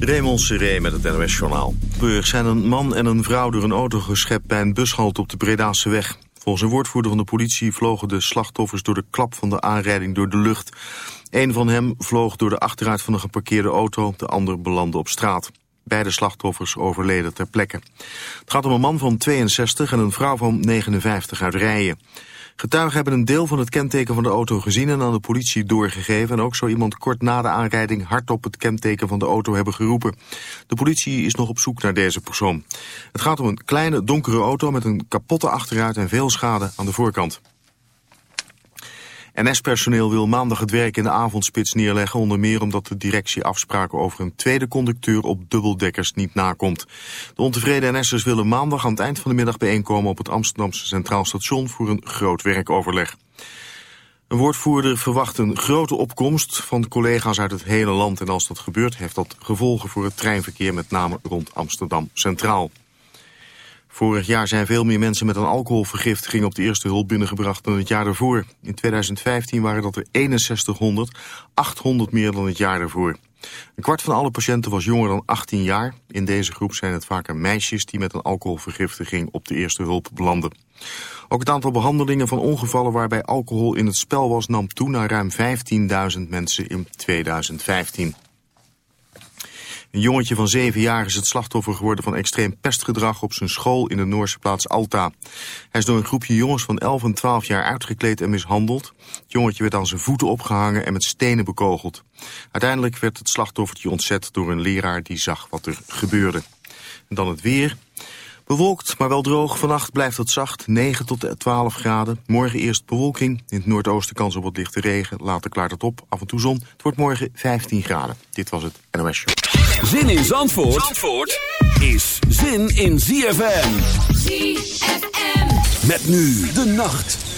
Raymond Seré met het NOS-journaal. Burg zijn een man en een vrouw door een auto geschept bij een bushalte op de Bredaanse weg. Volgens een woordvoerder van de politie vlogen de slachtoffers door de klap van de aanrijding door de lucht. Een van hem vloog door de achteruit van een geparkeerde auto, de ander belandde op straat. Beide slachtoffers overleden ter plekke. Het gaat om een man van 62 en een vrouw van 59 uit Rijen. Getuigen hebben een deel van het kenteken van de auto gezien en aan de politie doorgegeven. En ook zou iemand kort na de aanrijding hardop het kenteken van de auto hebben geroepen. De politie is nog op zoek naar deze persoon. Het gaat om een kleine donkere auto met een kapotte achteruit en veel schade aan de voorkant. NS-personeel wil maandag het werk in de avondspits neerleggen... onder meer omdat de directie afspraken over een tweede conducteur op dubbeldekkers niet nakomt. De ontevreden NS'ers willen maandag aan het eind van de middag bijeenkomen... op het Amsterdamse Centraal Station voor een groot werkoverleg. Een woordvoerder verwacht een grote opkomst van collega's uit het hele land. En als dat gebeurt, heeft dat gevolgen voor het treinverkeer... met name rond Amsterdam Centraal. Vorig jaar zijn veel meer mensen met een alcoholvergiftiging op de eerste hulp binnengebracht dan het jaar daarvoor. In 2015 waren dat er 6100, 800 meer dan het jaar daarvoor. Een kwart van alle patiënten was jonger dan 18 jaar. In deze groep zijn het vaker meisjes die met een alcoholvergiftiging op de eerste hulp belanden. Ook het aantal behandelingen van ongevallen waarbij alcohol in het spel was nam toe naar ruim 15.000 mensen in 2015. Een jongetje van zeven jaar is het slachtoffer geworden van extreem pestgedrag op zijn school in de Noorse plaats Alta. Hij is door een groepje jongens van 11 en 12 jaar uitgekleed en mishandeld. Het jongetje werd aan zijn voeten opgehangen en met stenen bekogeld. Uiteindelijk werd het slachtoffertje ontzet door een leraar die zag wat er gebeurde. En dan het weer. Bewolkt, maar wel droog. Vannacht blijft het zacht, 9 tot 12 graden. Morgen eerst bewolking. In het noordoosten kans op wat lichte regen. Later klaart het op, af en toe zon. Het wordt morgen 15 graden. Dit was het NOS Show. Zin in Zandvoort, Zandvoort is zin in ZFM. ZFM. Met nu de nacht.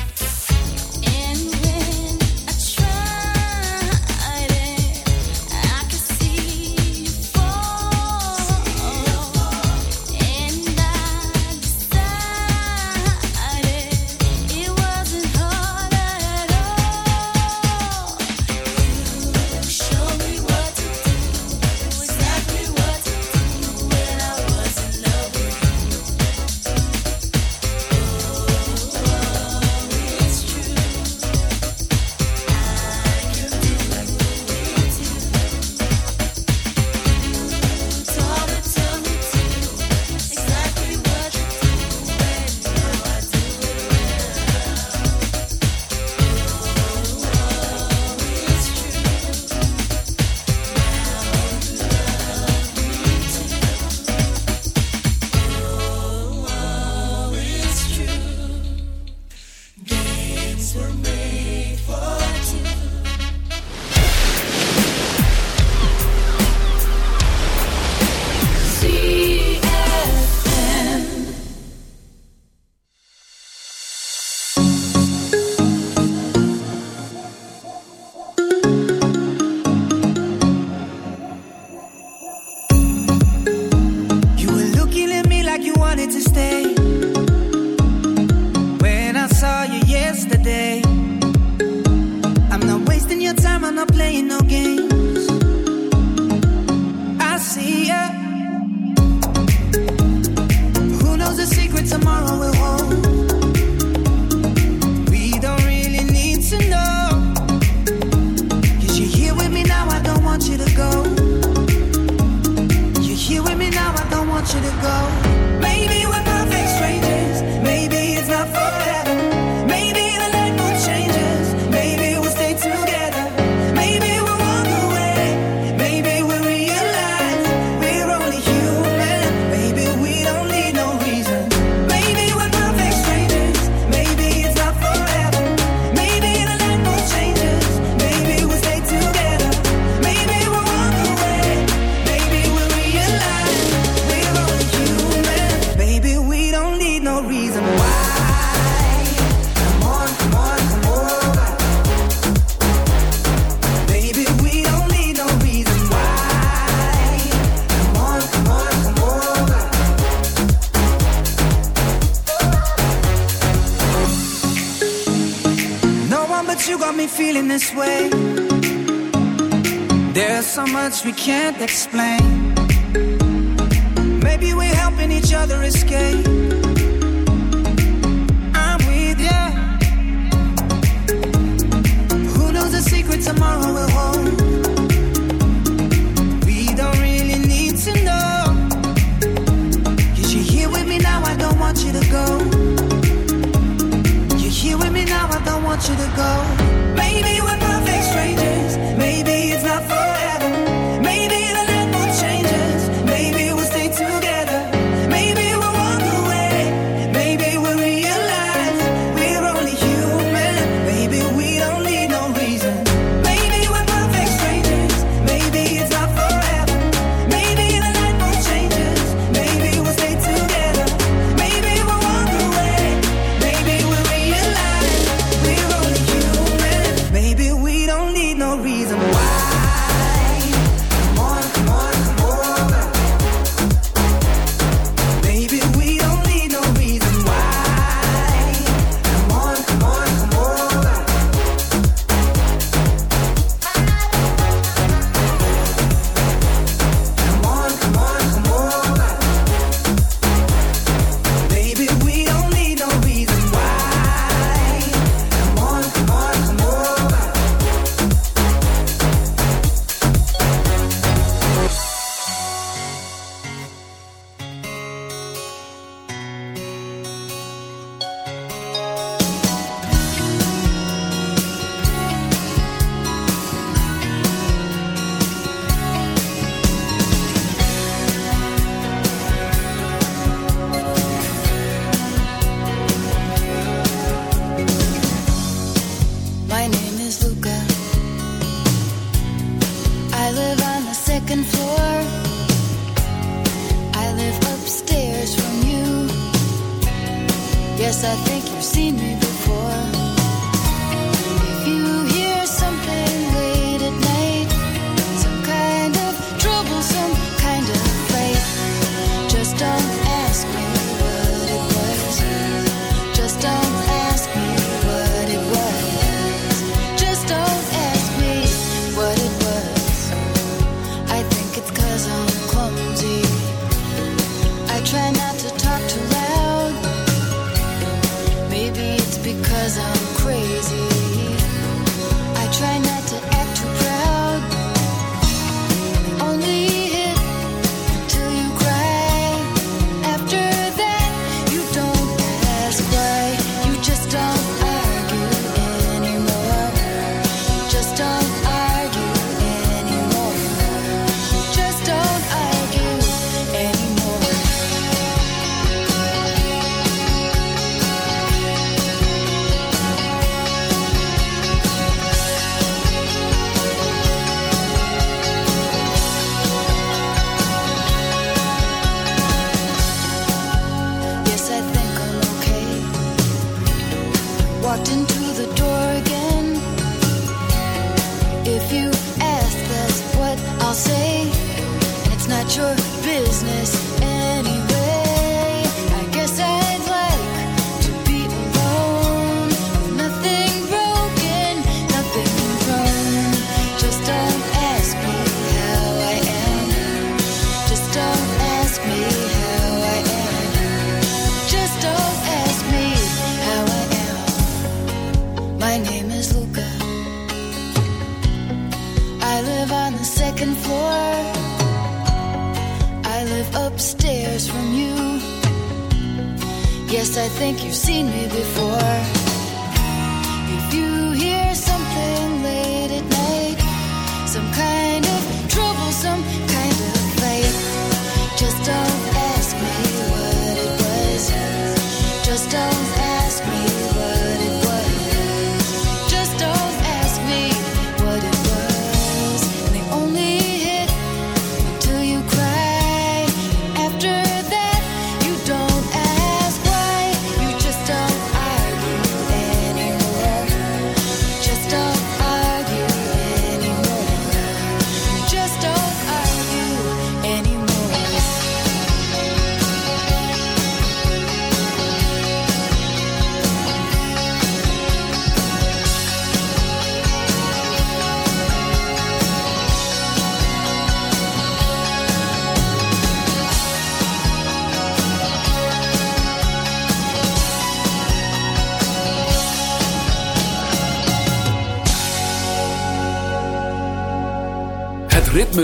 cause I'm crazy.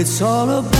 it's all about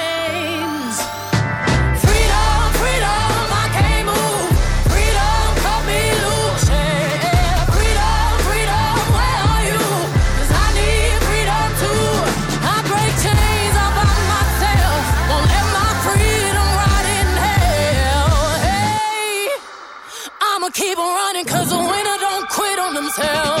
tell.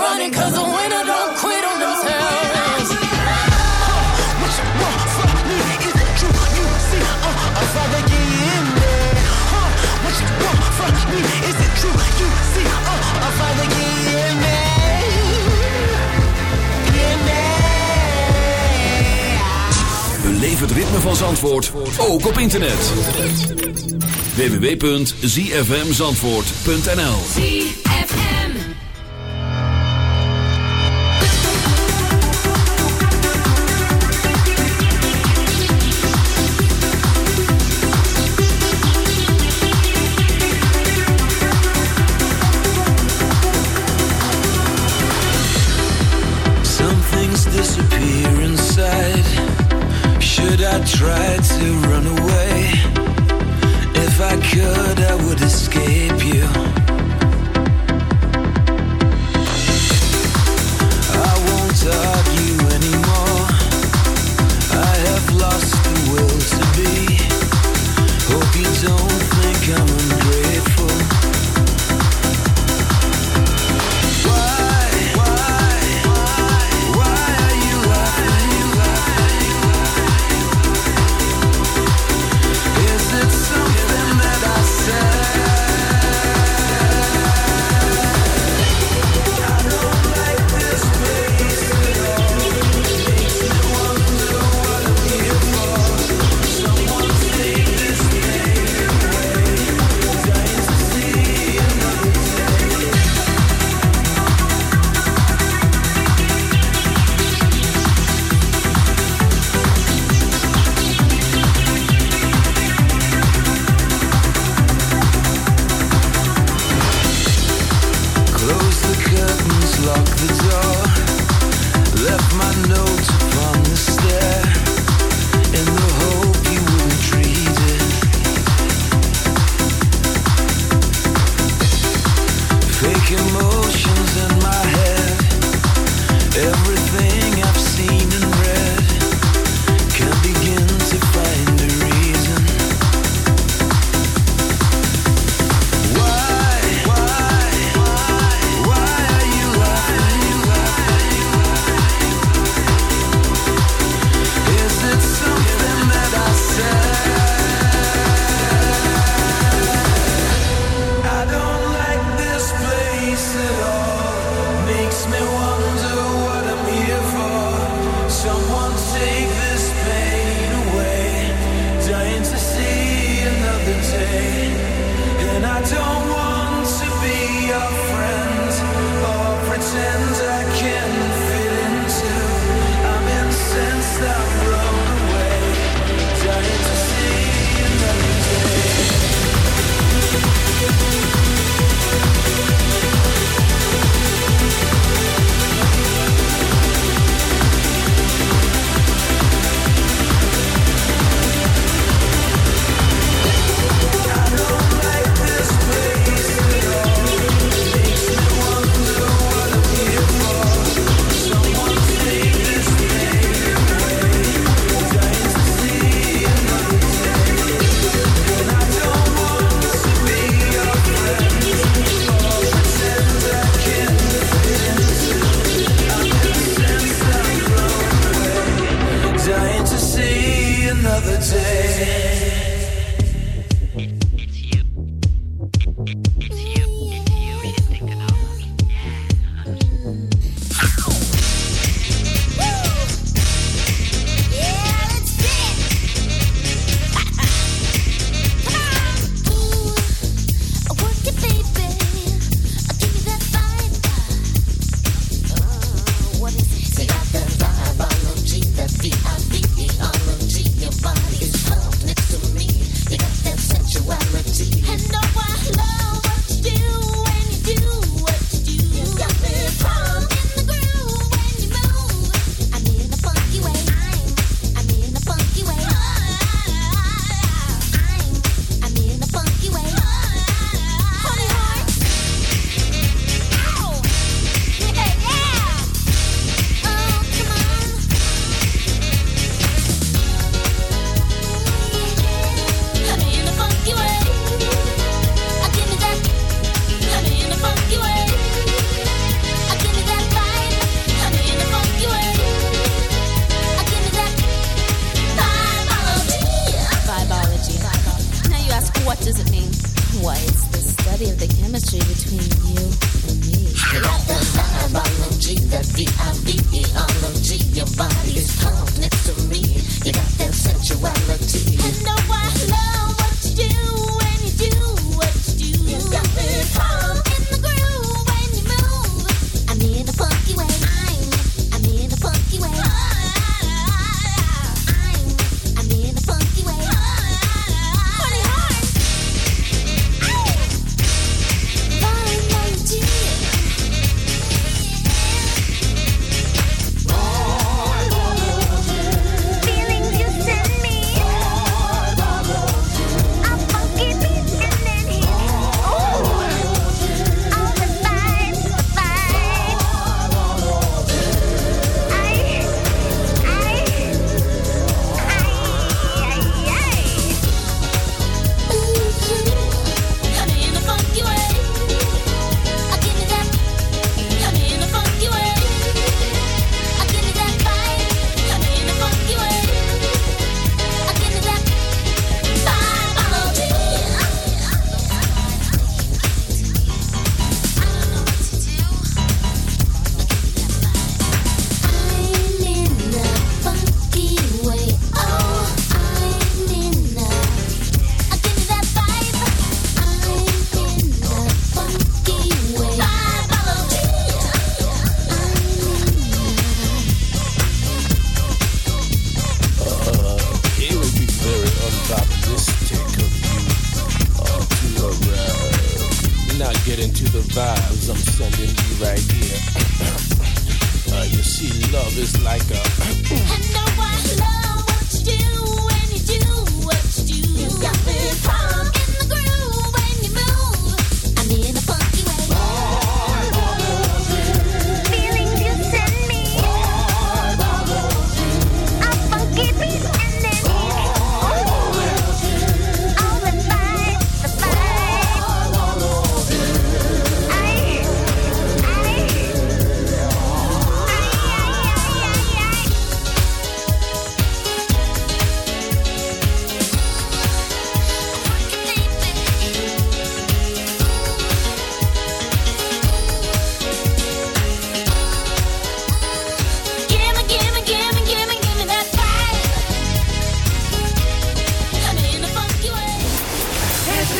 running 'cause ritme van Zandvoort, ook op internet. www.zfmzandvoort.nl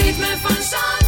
Riemen von Schande.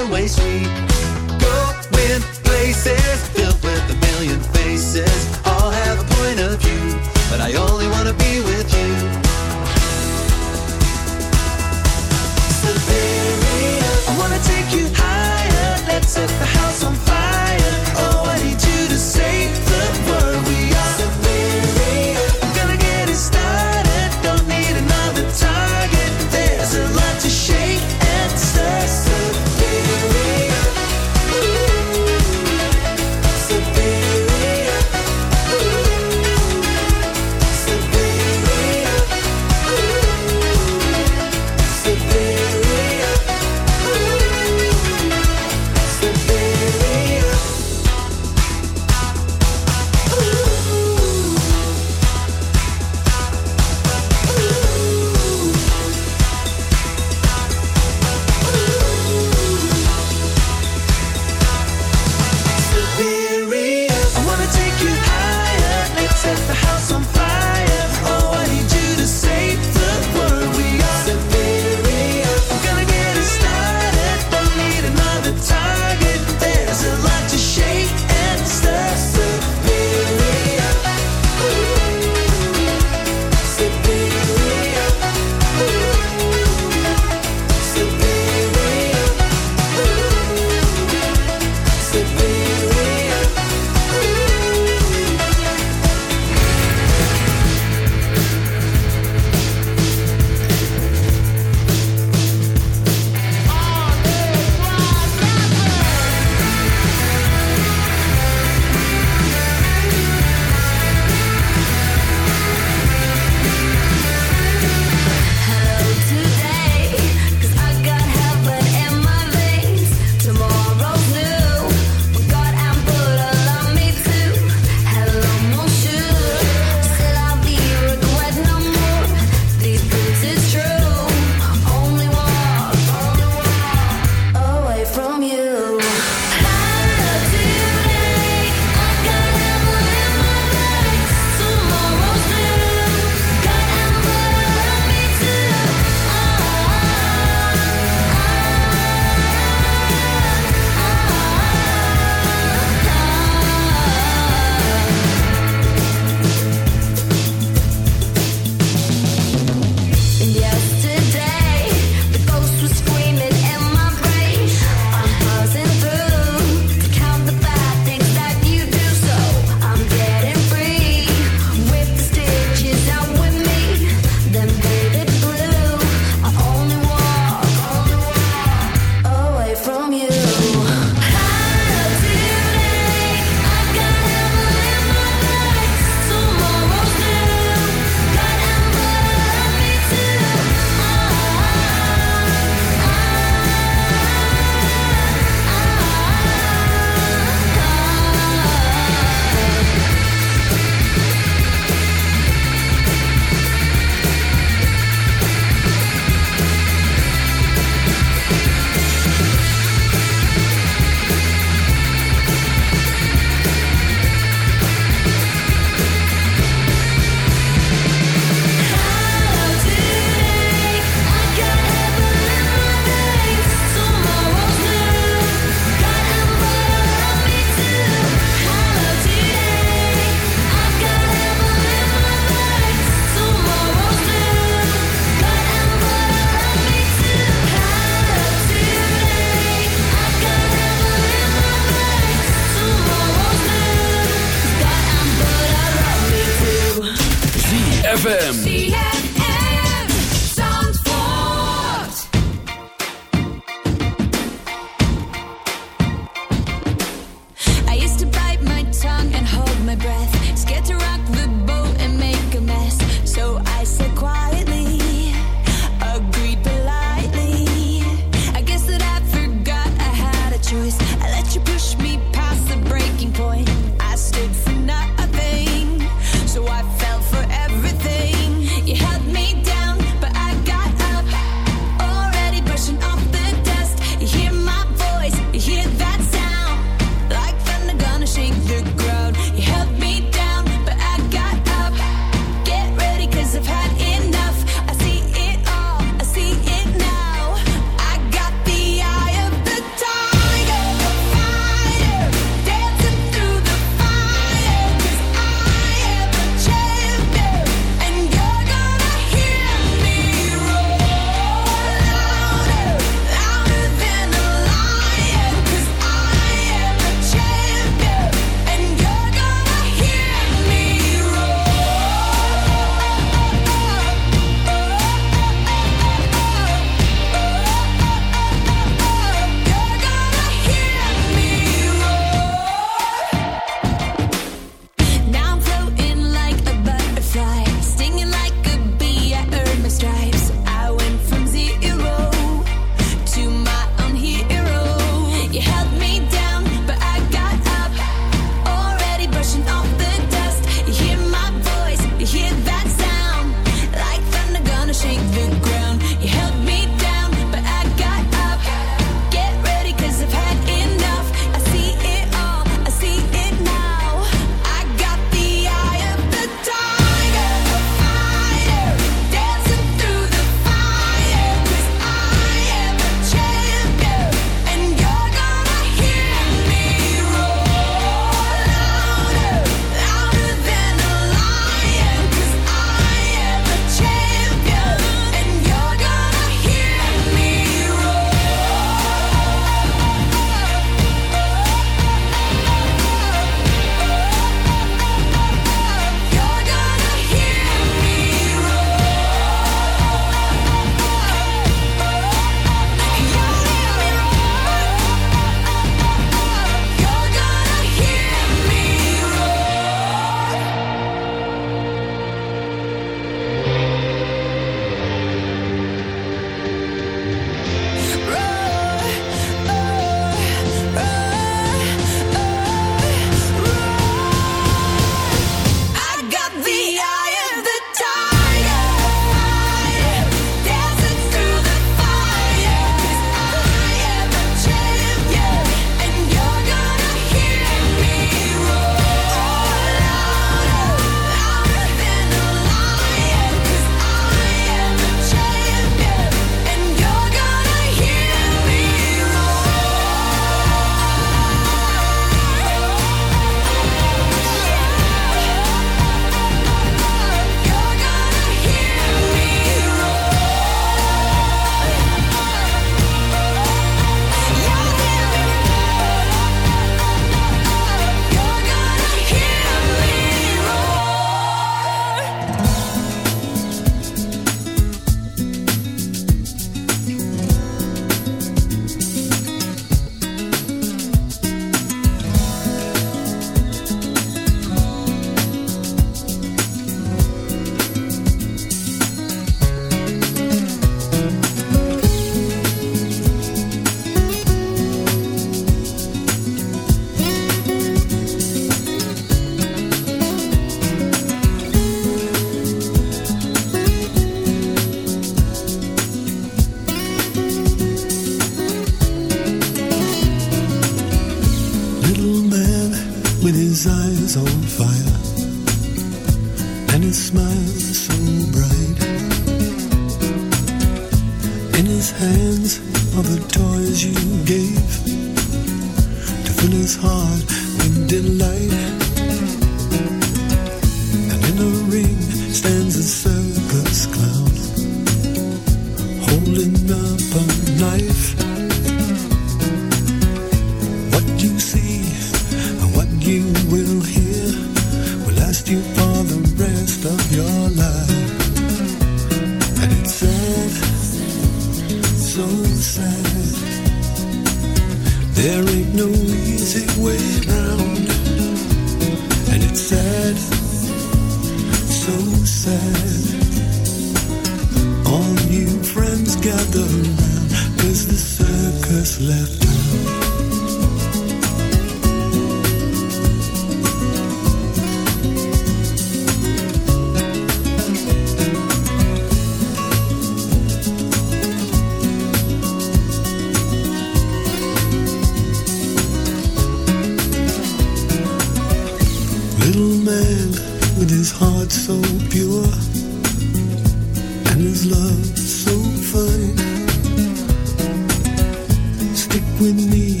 with me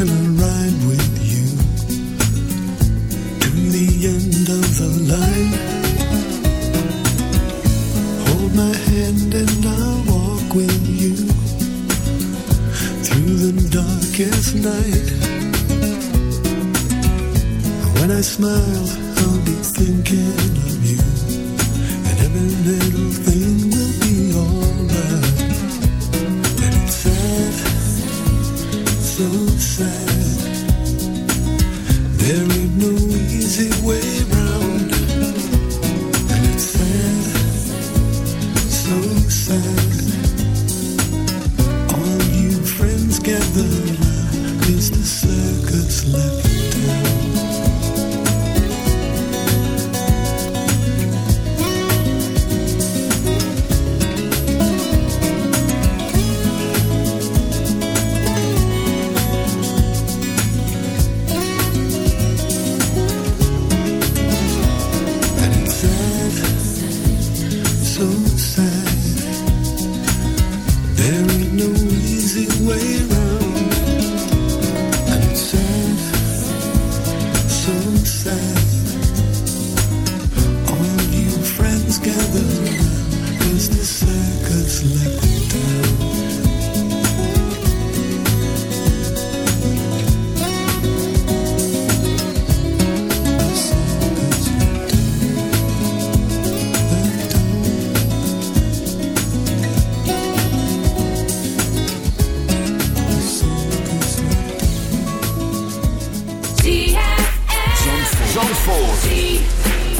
and I ride with you to the end of the line. Hold my hand and I'll walk with you through the darkest night. When I smile, Zandvoort.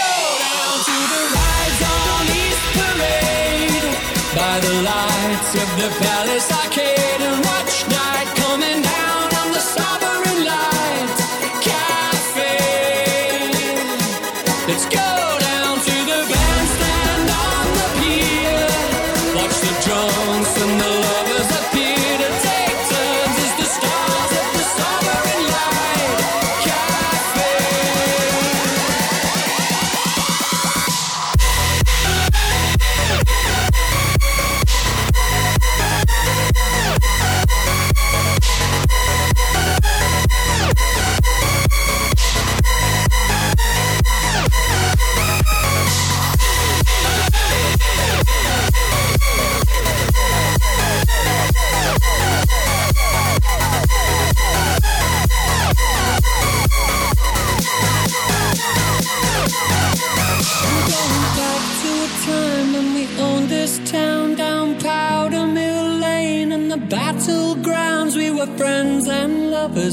lights of the palace.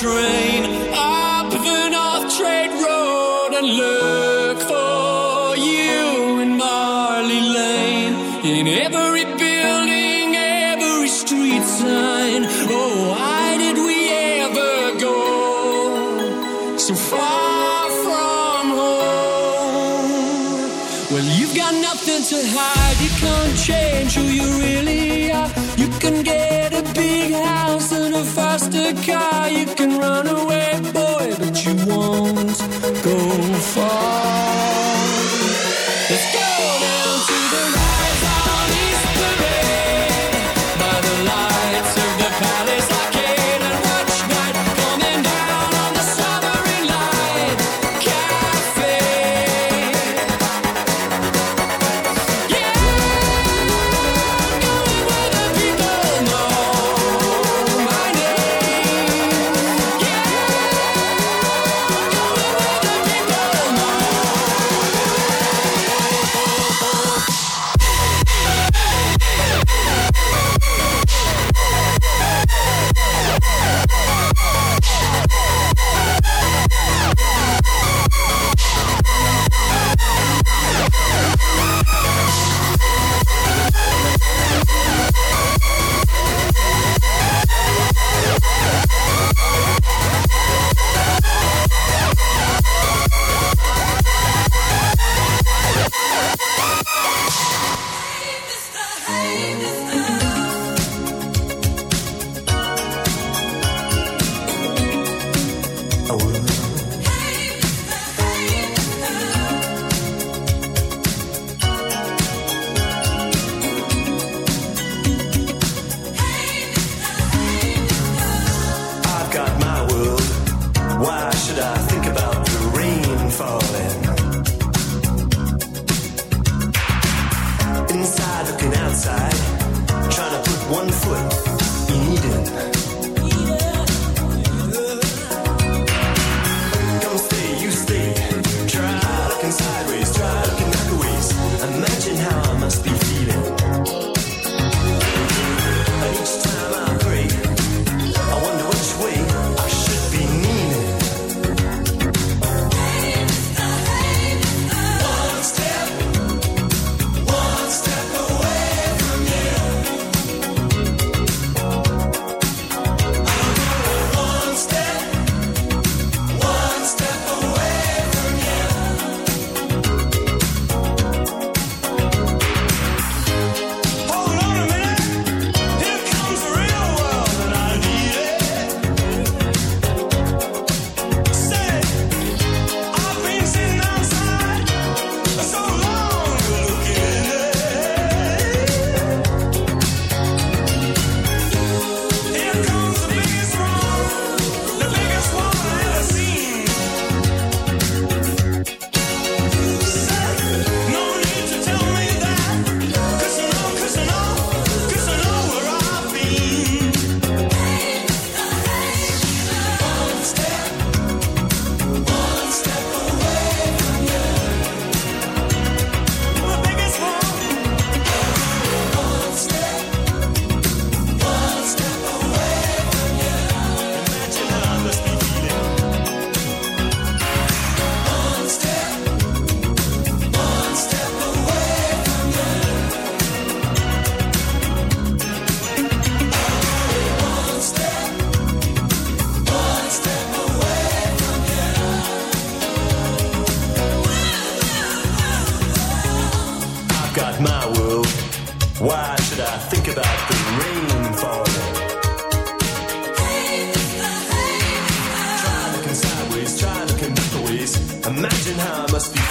Train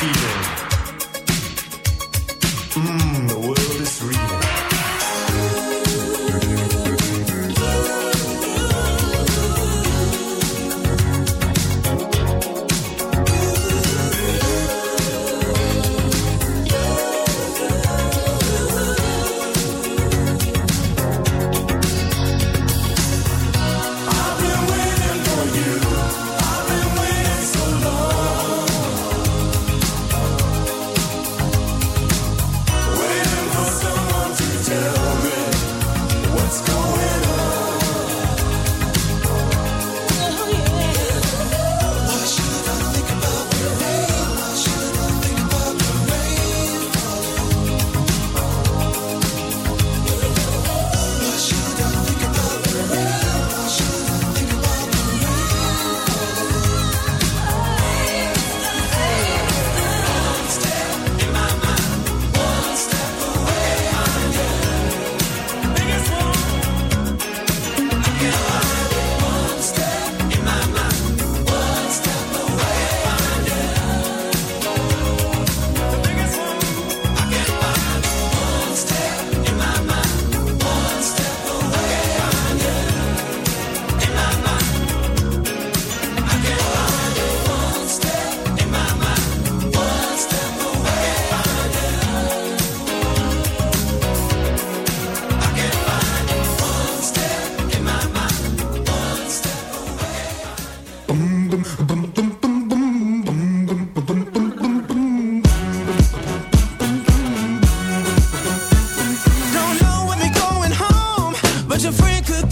feeling. Mmm, the world is real.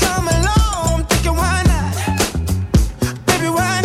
come along, thinking why not? Baby, why not?